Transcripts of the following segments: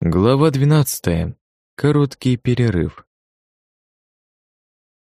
Глава 12. Короткий перерыв.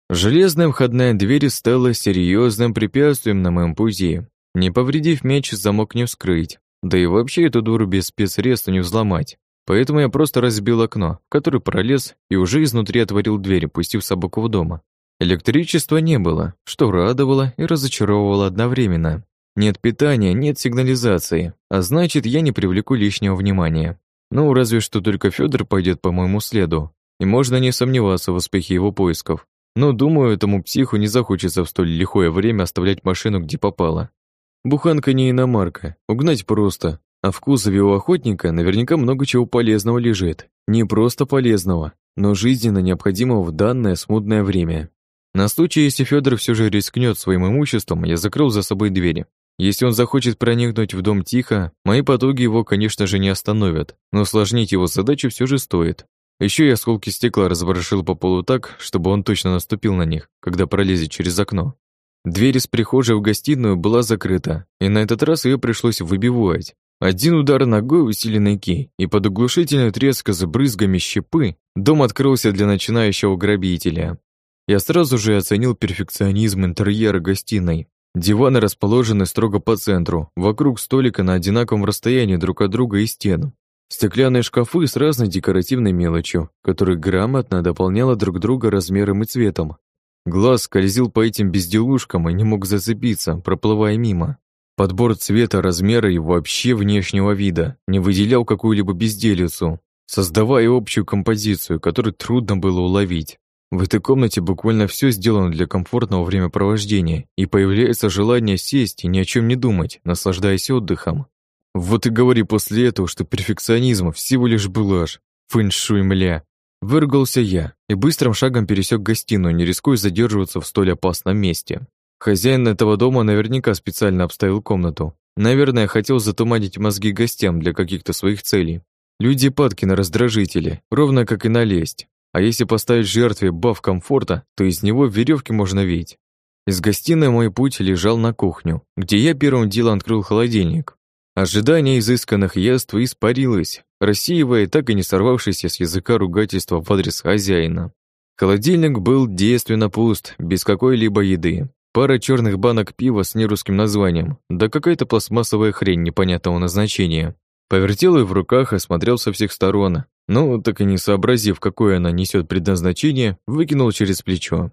Железная входная дверь стала серьезным препятствием на моем пути. Не повредив меч, замок не вскрыть. Да и вообще эту дуру без спецсредств не взломать. Поэтому я просто разбил окно, в которое пролез и уже изнутри отворил дверь, пустив собаку в дома. Электричества не было, что радовало и разочаровывало одновременно. Нет питания, нет сигнализации, а значит, я не привлеку лишнего внимания. Ну, разве что только Федор пойдет по моему следу, и можно не сомневаться в успехе его поисков. Но, думаю, этому психу не захочется в столь лихое время оставлять машину где попало. Буханка не иномарка, угнать просто, а в кузове у охотника наверняка много чего полезного лежит. Не просто полезного, но жизненно необходимого в данное смутное время. На случай, если Федор все же рискнет своим имуществом, я закрыл за собой двери. Если он захочет проникнуть в дом тихо, мои потуги его, конечно же, не остановят, но усложнить его задачу все же стоит. Еще я осколки стекла разворошил по полу так, чтобы он точно наступил на них, когда пролезет через окно. Дверь из прихожей в гостиную была закрыта, и на этот раз ее пришлось выбивать. Один удар ногой усиленной ки, и под оглушительный треск с брызгами щепы дом открылся для начинающего грабителя. Я сразу же оценил перфекционизм интерьера гостиной, Диваны расположены строго по центру, вокруг столика на одинаковом расстоянии друг от друга и стен. Стеклянные шкафы с разной декоративной мелочью, которая грамотно дополняла друг друга размером и цветом. Глаз скользил по этим безделушкам и не мог зацепиться, проплывая мимо. Подбор цвета, размера и вообще внешнего вида не выделял какую-либо безделицу, создавая общую композицию, которую трудно было уловить. В этой комнате буквально все сделано для комфортного времяпровождения, и появляется желание сесть и ни о чем не думать, наслаждаясь отдыхом. Вот и говори после этого, что перфекционизм всего лишь блажь. Фэншуй, мля. Выругался я и быстрым шагом пересек гостиную, не рискуя задерживаться в столь опасном месте. Хозяин этого дома наверняка специально обставил комнату. Наверное, хотел затуманить мозги гостям для каких-то своих целей. Люди падки на раздражители, ровно как и на лесть. А если поставить жертве баф комфорта, то из него веревки можно видеть. Из гостиной мой путь лежал на кухню, где я первым делом открыл холодильник. Ожидание изысканных яств испарилось, рассеивая так и не сорвавшееся с языка ругательства в адрес хозяина. Холодильник был действенно пуст, без какой-либо еды. Пара черных банок пива с нерусским названием, да какая-то пластмассовая хрень непонятного назначения. Повертел ее в руках, осмотрел со всех сторон, но, так и не сообразив, какое она несет предназначение, выкинул через плечо.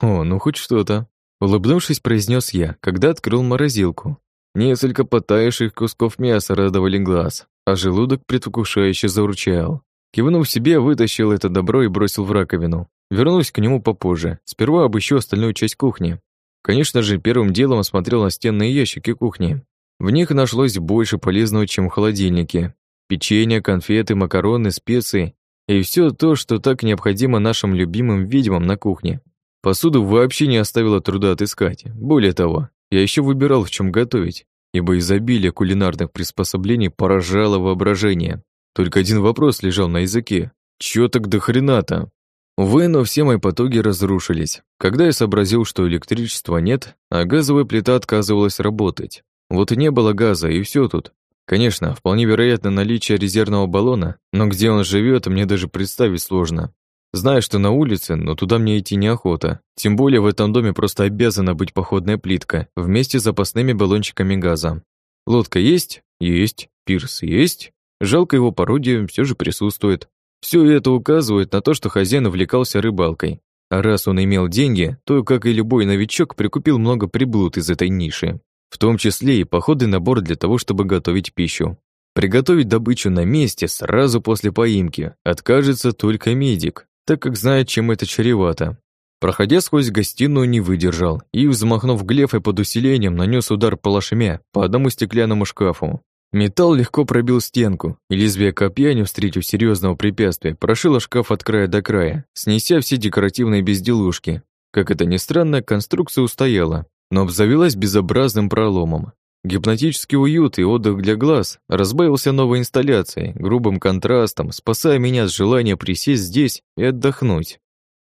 «О, ну хоть что-то», — улыбнувшись, произнес я, когда открыл морозилку. Несколько потаявших кусков мяса радовали глаз, а желудок предвкушающе заурчал. Кивнув себе, вытащил это добро и бросил в раковину. Вернусь к нему попозже, сперва обыщу остальную часть кухни. Конечно же, первым делом осмотрел настенные ящики кухни. В них нашлось больше полезного, чем в холодильнике. Печенье, конфеты, макароны, специи и все то, что так необходимо нашим любимым ведьмам на кухне. Посуду вообще не оставило труда отыскать. Более того, я еще выбирал, в чем готовить, ибо изобилие кулинарных приспособлений поражало воображение. Только один вопрос лежал на языке. Чё так до хрена-то? Увы, но все мои потуги разрушились. Когда я сообразил, что электричества нет, а газовая плита отказывалась работать. Вот и не было газа, и все тут. Конечно, вполне вероятно наличие резервного баллона, но где он живет, мне даже представить сложно. Знаю, что на улице, но туда мне идти неохота. Тем более в этом доме просто обязана быть походная плитка вместе с запасными баллончиками газа. Лодка есть? Есть. Пирс есть? Жалко его пародия все же присутствует. Все это указывает на то, что хозяин увлекался рыбалкой. А раз он имел деньги, то, как и любой новичок, прикупил много приблуд из этой ниши в том числе и походный набор для того, чтобы готовить пищу. Приготовить добычу на месте сразу после поимки откажется только медик, так как знает, чем это чревато. Проходя сквозь гостиную, не выдержал и, взмахнув глефой под усилением, нанес удар по лошме по одному стеклянному шкафу. Металл легко пробил стенку, и лезвие копья, не встретив серьезного препятствия, прошило шкаф от края до края, снеся все декоративные безделушки. Как это ни странно, конструкция устояла, но обзавелась безобразным проломом. Гипнотический уют и отдых для глаз разбавился новой инсталляцией, грубым контрастом, спасая меня с желания присесть здесь и отдохнуть.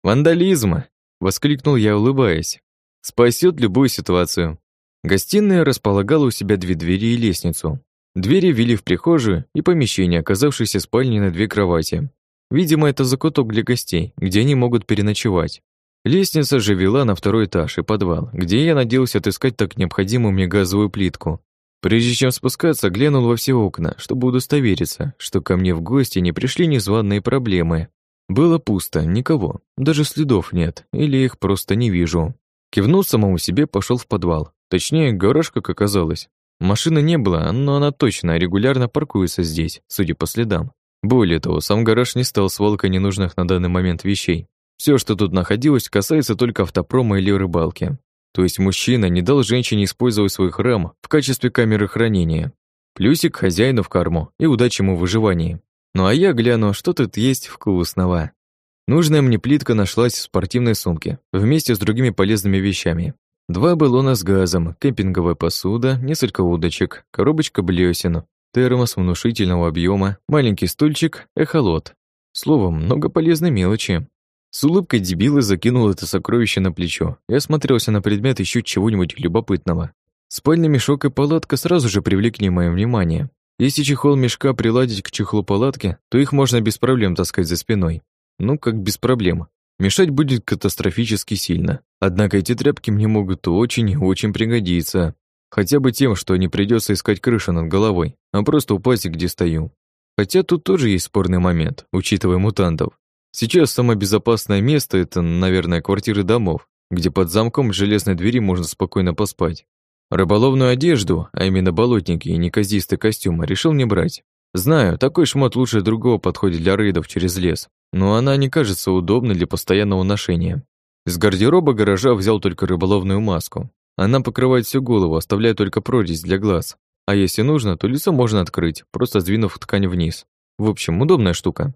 «Вандализм!» — воскликнул я, улыбаясь. «Спасет любую ситуацию». Гостиная располагала у себя две двери и лестницу. Двери вели в прихожую и помещение, оказавшееся спальней на две кровати. Видимо, это закуток для гостей, где они могут переночевать. Лестница же вела на второй этаж и подвал, где я надеялся отыскать так необходимую мне газовую плитку. Прежде чем спускаться, глянул во все окна, чтобы удостовериться, что ко мне в гости не пришли незваные проблемы. Было пусто, никого, даже следов нет, или их просто не вижу. Кивнул самому себе, пошел в подвал. Точнее, гараж, как оказалось. Машины не было, но она точно регулярно паркуется здесь, судя по следам. Более того, сам гараж не стал свалкой ненужных на данный момент вещей. Все, что тут находилось, касается только автопрома или рыбалки. То есть мужчина не дал женщине использовать свой храм в качестве камеры хранения. Плюсик хозяину в карму и удачи ему в выживании. Ну а я гляну, что тут есть вкусного. Нужная мне плитка нашлась в спортивной сумке, вместе с другими полезными вещами. Два баллона с газом, кемпинговая посуда, несколько удочек, коробочка блесен, термос внушительного объема, маленький стульчик, эхолот. Словом, много полезной мелочи. С улыбкой дебила закинул это сокровище на плечо и осмотрелся на предмет еще чего-нибудь любопытного. Спальный мешок и палатка сразу же привлекли мое внимание. Если чехол мешка приладить к чехлу палатки, то их можно без проблем таскать за спиной. Ну, как без проблем. Мешать будет катастрофически сильно. Однако эти тряпки мне могут очень и очень пригодиться. Хотя бы тем, что не придется искать крышу над головой, а просто упасть, где стою. Хотя тут тоже есть спорный момент, учитывая мутантов. Сейчас самое безопасное место — это, наверное, квартиры домов, где под замком железной двери можно спокойно поспать. Рыболовную одежду, а именно болотники и неказистый костюм, решил не брать. Знаю, такой шмот лучше другого подходит для рейдов через лес, но она не кажется удобной для постоянного ношения. Из гардероба гаража взял только рыболовную маску. Она покрывает всю голову, оставляя только прорезь для глаз. А если нужно, то лицо можно открыть, просто сдвинув ткань вниз. В общем, удобная штука.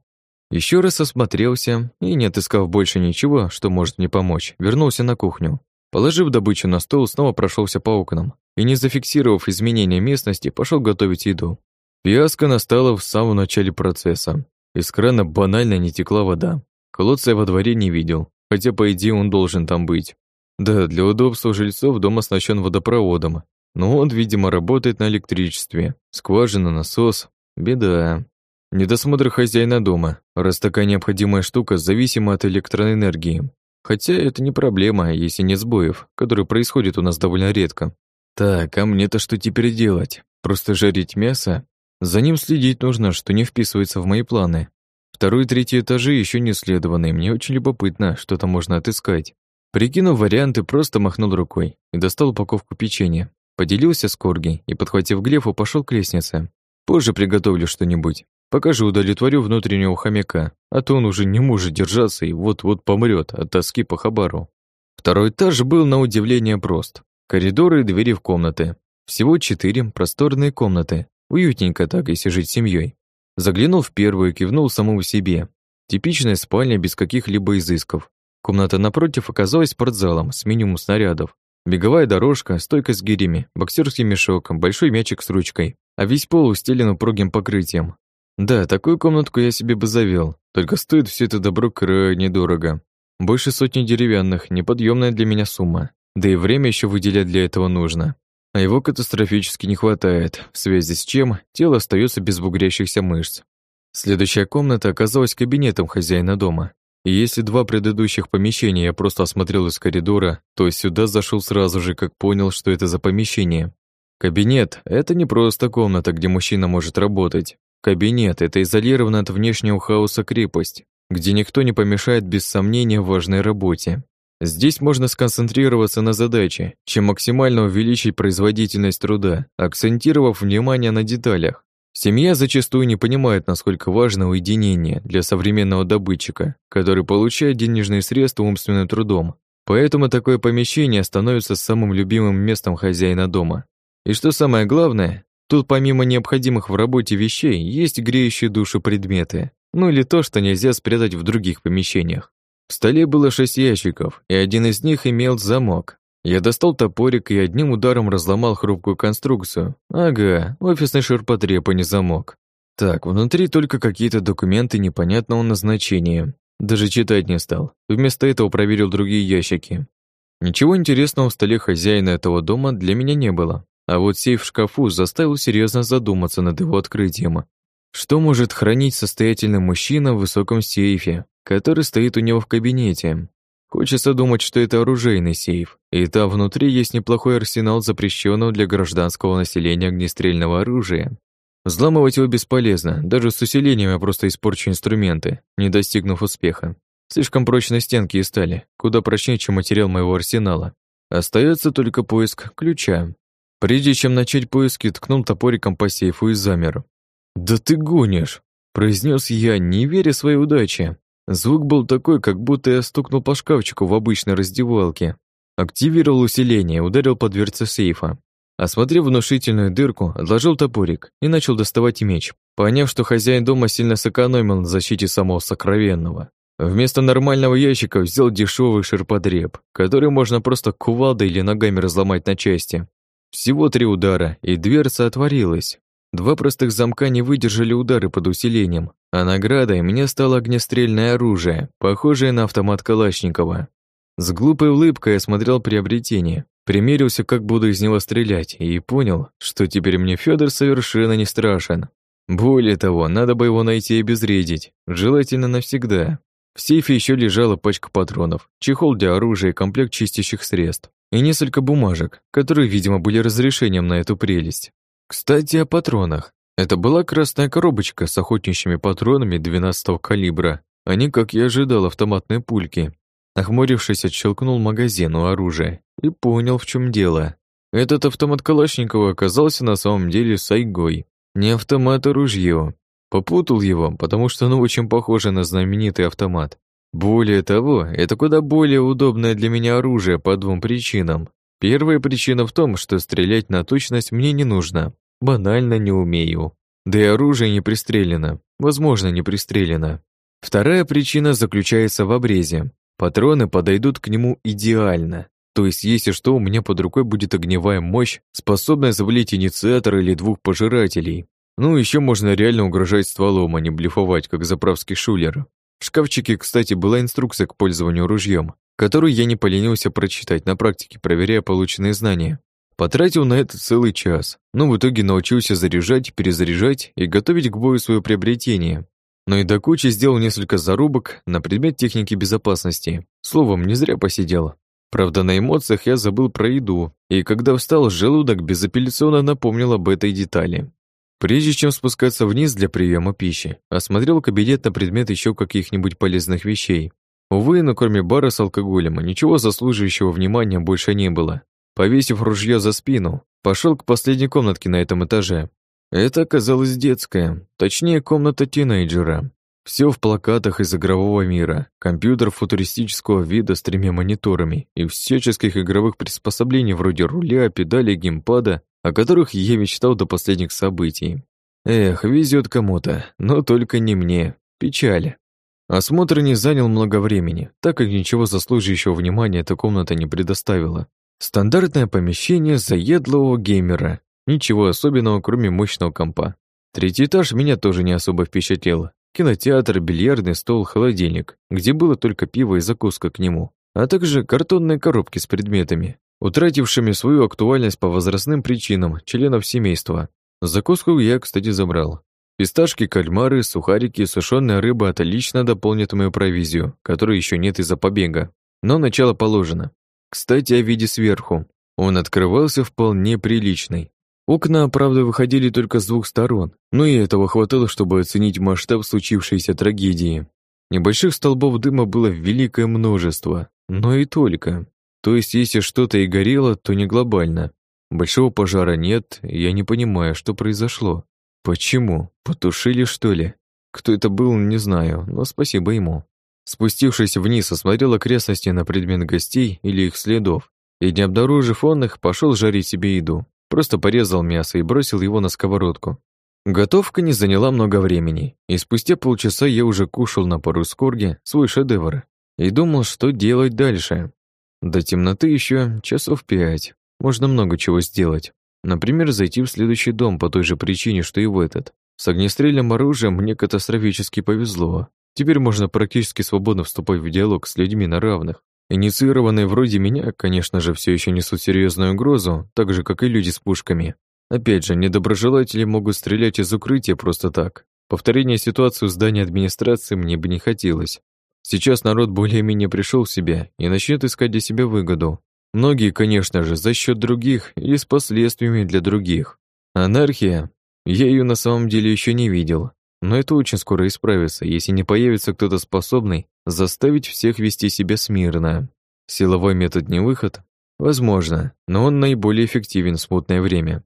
Еще раз осмотрелся и, не отыскав больше ничего, что может мне помочь, вернулся на кухню. Положив добычу на стол, снова прошелся по окнам и, не зафиксировав изменения местности, пошел готовить еду. Фиаско настало в самом начале процесса. Из крана банально не текла вода. Колодца я во дворе не видел, хотя, по идее, он должен там быть. Да, для удобства жильцов дом оснащен водопроводом, но он, видимо, работает на электричестве. Скважина, насос. Беда. Недосмотр хозяина дома, раз такая необходимая штука зависима от электроэнергии. Хотя это не проблема, если нет сбоев, которые происходят у нас довольно редко. Так, а мне-то что теперь делать? Просто жарить мясо? За ним следить нужно, что не вписывается в мои планы. Второй и третий этажи еще не исследованы, мне очень любопытно, что там можно отыскать. Прикинув варианты, просто махнул рукой и достал упаковку печенья. Поделился с Корги и, подхватив Глефу, пошел к лестнице. Позже приготовлю что-нибудь. Пока же удовлетворю внутреннего хомяка, а то он уже не может держаться и вот-вот помрет от тоски по хабару. Второй этаж был на удивление прост. Коридоры и двери в комнаты. Всего четыре просторные комнаты, Уютненько так, если жить семьей. Заглянул в первую, кивнул самому себе. Типичная спальня без каких-либо изысков. Комната напротив оказалась спортзалом с минимум снарядов. Беговая дорожка, стойка с гирями, боксерский мешок, большой мячик с ручкой, а весь пол устелен упругим покрытием. Да, такую комнатку я себе бы завел, только стоит все это добро крайне дорого. Больше сотни деревянных, неподъемная для меня сумма. Да и время еще выделять для этого нужно а его катастрофически не хватает, в связи с чем тело остается без бугрящихся мышц. Следующая комната оказалась кабинетом хозяина дома. И если два предыдущих помещения я просто осмотрел из коридора, то сюда зашел сразу же, как понял, что это за помещение. Кабинет — это не просто комната, где мужчина может работать. Кабинет — это изолированная от внешнего хаоса крепость, где никто не помешает без сомнения важной работе. Здесь можно сконцентрироваться на задаче, чем максимально увеличить производительность труда, акцентировав внимание на деталях. Семья зачастую не понимает, насколько важно уединение для современного добытчика, который получает денежные средства умственным трудом. Поэтому такое помещение становится самым любимым местом хозяина дома. И что самое главное, тут помимо необходимых в работе вещей, есть греющие душу предметы, ну или то, что нельзя спрятать в других помещениях. В столе было шесть ящиков, и один из них имел замок. Я достал топорик и одним ударом разломал хрупкую конструкцию. Ага, офисный ширпотреб, а не замок. Так, внутри только какие-то документы непонятного назначения. Даже читать не стал. Вместо этого проверил другие ящики. Ничего интересного в столе хозяина этого дома для меня не было. А вот сейф в шкафу заставил серьезно задуматься над его открытием. Что может хранить состоятельный мужчина в высоком сейфе, который стоит у него в кабинете? Хочется думать, что это оружейный сейф, и там внутри есть неплохой арсенал запрещенного для гражданского населения огнестрельного оружия. Взламывать его бесполезно, даже с усилением я просто испорчу инструменты, не достигнув успеха. Слишком прочные стенки и стали, куда прочнее, чем материал моего арсенала. Остается только поиск ключа. Прежде чем начать поиски, ткнул топориком по сейфу и замер. «Да ты гонишь!» – произнес я, не веря своей удаче. Звук был такой, как будто я стукнул по шкафчику в обычной раздевалке. Активировал усиление, ударил по дверце сейфа. Осмотрев внушительную дырку, отложил топорик и начал доставать меч, поняв, что хозяин дома сильно сэкономил на защите самого сокровенного. Вместо нормального ящика взял дешевый ширпотреб, который можно просто кувалдой или ногами разломать на части. Всего три удара, и дверца отворилась. Два простых замка не выдержали удары под усилением, а наградой мне стало огнестрельное оружие, похожее на автомат Калашникова. С глупой улыбкой осмотрел приобретение, примерился, как буду из него стрелять, и понял, что теперь мне Федор совершенно не страшен. Более того, надо бы его найти и обезвредить, желательно навсегда. В сейфе еще лежала пачка патронов, чехол для оружия и комплект чистящих средств, и несколько бумажек, которые, видимо, были разрешением на эту прелесть. Кстати, о патронах. Это была красная коробочка с охотничьими патронами 12-го калибра, а не, как я ожидал, автоматные пульки. Нахмурившись, отщелкнул магазин у оружия и понял, в чем дело. Этот автомат Калашникова оказался на самом деле сайгой. Не автомат, а ружье. Попутал его, потому что оно очень похоже на знаменитый автомат. Более того, это куда более удобное для меня оружие по двум причинам. Первая причина в том, что стрелять на точность мне не нужно. Банально не умею. Да и оружие не пристрелено. Возможно, не пристрелено. Вторая причина заключается в обрезе. Патроны подойдут к нему идеально. То есть, если что, у меня под рукой будет огневая мощь, способная завалить инициатор или двух пожирателей. Ну, еще можно реально угрожать стволом, а не блефовать, как заправский шулер. В шкафчике, кстати, была инструкция к пользованию ружьем, которую я не поленился прочитать на практике, проверяя полученные знания. Потратил на это целый час, но в итоге научился заряжать, перезаряжать и готовить к бою свое приобретение. Но и до кучи сделал несколько зарубок на предмет техники безопасности. Словом, не зря посидел. Правда, на эмоциях я забыл про еду, и когда встал, желудок безапелляционно напомнил об этой детали. Прежде чем спускаться вниз для приема пищи, осмотрел кабинет на предмет еще каких-нибудь полезных вещей. Увы, но кроме бара с алкоголем, ничего заслуживающего внимания больше не было. Повесив ружье за спину, пошел к последней комнатке на этом этаже. Это оказалась детская, точнее, комната тинейджера. Все в плакатах из игрового мира, компьютер футуристического вида с тремя мониторами и всяческих игровых приспособлений вроде руля, педали, геймпада о которых я мечтал до последних событий. Эх, везет кому-то, но только не мне. Печаль. Осмотр не занял много времени, так как ничего заслуживающего внимания эта комната не предоставила. Стандартное помещение заедлого геймера. Ничего особенного, кроме мощного компа. Третий этаж меня тоже не особо впечатлил. Кинотеатр, бильярдный стол, холодильник, где было только пиво и закуска к нему, а также картонные коробки с предметами, утратившими свою актуальность по возрастным причинам членов семейства. Закуску я, кстати, забрал. Писташки, кальмары, сухарики, сушеная рыба отлично дополнят мою провизию, которой еще нет из-за побега. Но начало положено. Кстати, о виде сверху. Он открывался вполне приличный. Окна, правда, выходили только с двух сторон, но и этого хватало, чтобы оценить масштаб случившейся трагедии. Небольших столбов дыма было великое множество, но и только. То есть, если что-то и горело, то не глобально. Большого пожара нет, я не понимаю, что произошло. Почему? Потушили, что ли? Кто это был, не знаю, но спасибо ему. Спустившись вниз, осмотрел окрестности на предмет гостей или их следов, и, не обнаружив он их, пошел жарить себе еду. Просто порезал мясо и бросил его на сковородку. Готовка не заняла много времени, и спустя полчаса я уже кушал на пару скорге свой шедевр и думал, что делать дальше. До темноты еще часов пять. Можно много чего сделать. Например, зайти в следующий дом по той же причине, что и в этот. С огнестрельным оружием мне катастрофически повезло. Теперь можно практически свободно вступать в диалог с людьми на равных. Инициированные вроде меня, конечно же, все еще несут серьезную угрозу, так же, как и люди с пушками. Опять же, недоброжелатели могут стрелять из укрытия просто так. Повторение ситуации в здании администрации мне бы не хотелось. Сейчас народ более-менее пришел в себя и начнет искать для себя выгоду. Многие, конечно же, за счет других и с последствиями для других. Анархия? Я ее на самом деле еще не видел. Но это очень скоро исправится, если не появится кто-то способный заставить всех вести себя смирно. Силовой метод не выход? Возможно, но он наиболее эффективен в смутное время.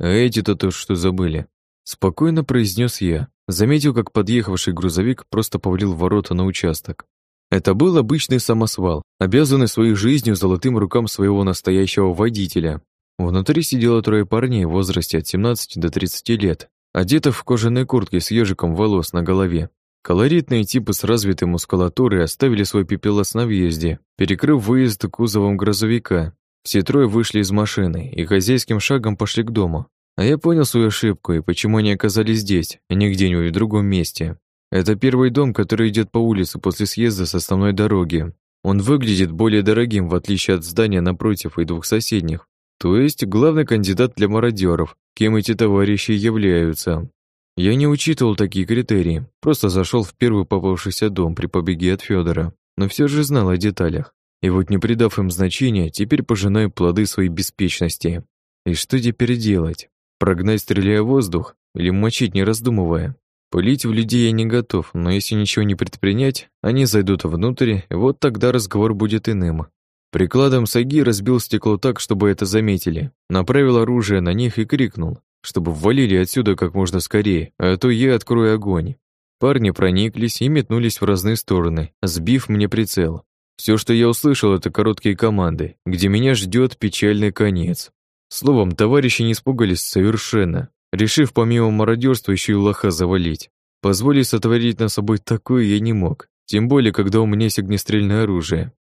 А эти-то то что забыли? Спокойно произнес я, заметил, как подъехавший грузовик просто повалил ворота на участок. Это был обычный самосвал, обязанный своей жизнью золотым рукам своего настоящего водителя. Внутри сидело трое парней в возрасте от 17 до 30 лет, одетых в кожаные куртки с ежиком волос на голове. Колоритные типы с развитой мускулатурой оставили свой пепелос на въезде, перекрыв выезд кузовом грузовика. Все трое вышли из машины и хозяйским шагом пошли к дому. А я понял свою ошибку и почему они оказались здесь, а не где-нибудь в другом месте. Это первый дом, который идет по улице после съезда с основной дороги. Он выглядит более дорогим, в отличие от здания напротив и двух соседних. То есть главный кандидат для мародеров, кем эти товарищи являются. Я не учитывал такие критерии, просто зашел в первый попавшийся дом при побеге от Федора, но все же знал о деталях. И вот не придав им значения, теперь пожинаю плоды своей беспечности. И что теперь делать? Прогнать, стреляя в воздух, или мочить, не раздумывая. Пылить в людей я не готов, но если ничего не предпринять, они зайдут внутрь, и вот тогда разговор будет иным. Прикладом саги разбил стекло так, чтобы это заметили, направил оружие на них и крикнул, чтобы ввалили отсюда как можно скорее, а то я открою огонь. Парни прониклись и метнулись в разные стороны, сбив мне прицел. Все, что я услышал, это короткие команды, где меня ждет печальный конец. Словом, товарищи не испугались совершенно, решив помимо мародерства еще и лоха завалить. Позволить сотворить на собой такое я не мог, тем более, когда у меня есть огнестрельное оружие.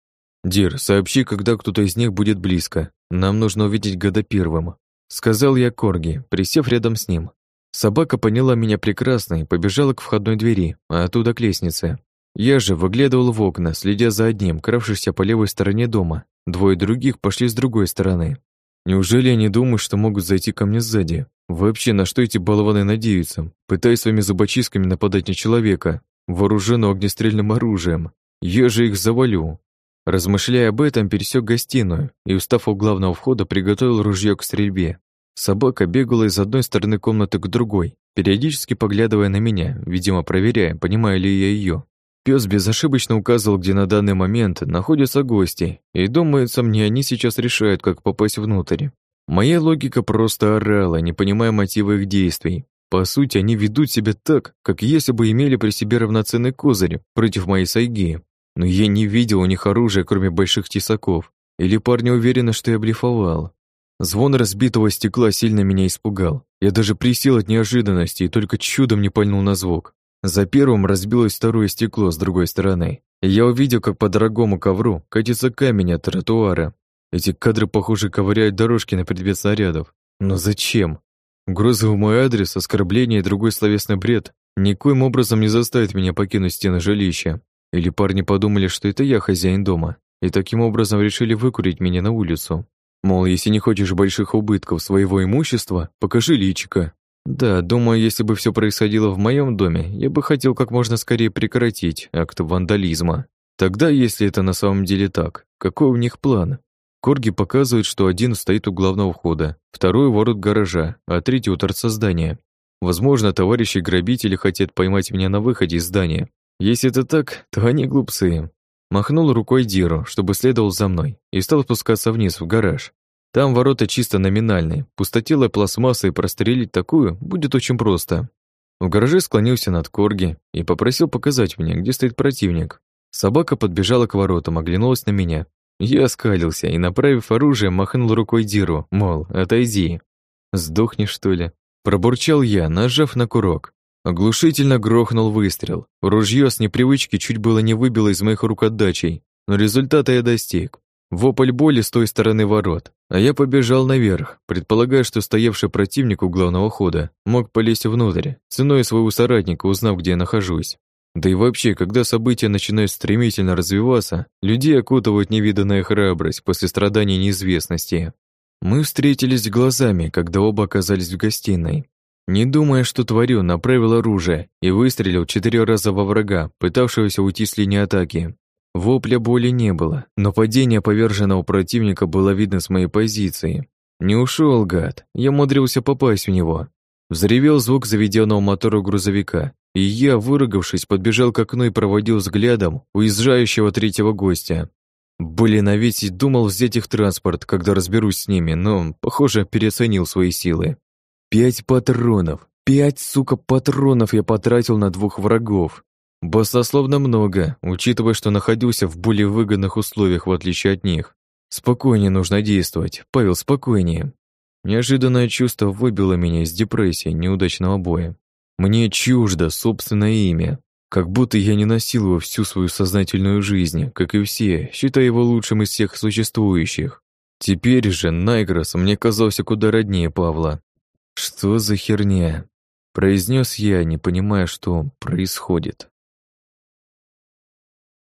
«Дир, сообщи, когда кто-то из них будет близко. Нам нужно увидеть года первым», — сказал я Корги, присев рядом с ним. Собака поняла меня прекрасно и побежала к входной двери, а оттуда к лестнице. Я же выглядывал в окна, следя за одним, кравшимся по левой стороне дома. Двое других пошли с другой стороны. Неужели они думают, что могут зайти ко мне сзади? Вообще, на что эти болваны надеются, пытаясь своими зубочистками нападать на человека, вооруженного огнестрельным оружием? Я же их завалю. Размышляя об этом, пересек гостиную и, устав у главного входа, приготовил ружье к стрельбе. Собака бегала из одной стороны комнаты к другой, периодически поглядывая на меня, видимо, проверяя, понимаю ли я ее. Пес безошибочно указывал, где на данный момент находятся гости, и, думается мне, они сейчас решают, как попасть внутрь. Моя логика просто орала, не понимая мотива их действий. По сути, они ведут себя так, как если бы имели при себе равноценный козырь против моей сайги. Но я не видел у них оружия, кроме больших тесаков. Или парни уверены, что я блефовал. Звон разбитого стекла сильно меня испугал. Я даже присел от неожиданности и только чудом не пальнул на звук. За первым разбилось второе стекло с другой стороны, и я увидел, как по дорогому ковру катится камень от тротуара. Эти кадры, похоже, ковыряют дорожки на предмет снарядов. Но зачем? Угрозы в мой адрес, оскорбление и другой словесный бред никоим образом не заставят меня покинуть стены жилища. Или парни подумали, что это я хозяин дома, и таким образом решили выкурить меня на улицу. Мол, если не хочешь больших убытков своего имущества, покажи личико, да, думаю, если бы все происходило в моем доме, я бы хотел как можно скорее прекратить акт вандализма. Тогда, если это на самом деле так, какой у них план? Корги показывают, что один стоит у главного входа, второй у ворот гаража, а третий у торца здания. Возможно, товарищи-грабители хотят поймать меня на выходе из здания. Если это так, то они глупцы. Махнул рукой Диру, чтобы следовал за мной, и стал спускаться вниз в гараж. Там ворота чисто номинальные, пустотелая пластмасса и прострелить такую будет очень просто. В гараже склонился над Корги и попросил показать мне, где стоит противник. Собака подбежала к воротам, оглянулась на меня. Я оскалился и, направив оружие, махнул рукой Диру, мол, отойди. «Сдохнешь, что ли?» Пробурчал я, нажав на курок. Оглушительно грохнул выстрел. Ружье с непривычки чуть было не выбило из моих рук отдачей, но результата я достиг. Вопль боли с той стороны ворот, а я побежал наверх, предполагая, что стоявший противник у главного хода мог полезть внутрь, ценой своего соратника, узнав, где я нахожусь. Да и вообще, когда события начинают стремительно развиваться, людей окутывает невиданная храбрость после страданий неизвестности. Мы встретились глазами, когда оба оказались в гостиной. Не думая, что творю, направил оружие и выстрелил четыре раза во врага, пытавшегося уйти с линии атаки. Вопля боли не было, но падение поверженного противника было видно с моей позиции. Не ушел, гад, я умудрился попасть в него. Взревел звук заведенного мотора грузовика, и я, выругавшись, подбежал к окну и проводил взглядом уезжающего третьего гостя. Блин, а ведь думал взять их транспорт, когда разберусь с ними, но, похоже, переоценил свои силы. Пять патронов. Пять, сука, патронов я потратил на двух врагов. Басословно много, учитывая, что находился в более выгодных условиях, в отличие от них. Спокойнее нужно действовать. Павел, спокойнее. Неожиданное чувство выбило меня из депрессии неудачного боя. Мне чуждо собственное имя. Как будто я не носил его всю свою сознательную жизнь, как и все, считая его лучшим из всех существующих. Теперь же Найгрос мне казался куда роднее Павла. «Что за херня?» произнес я, не понимая, что происходит.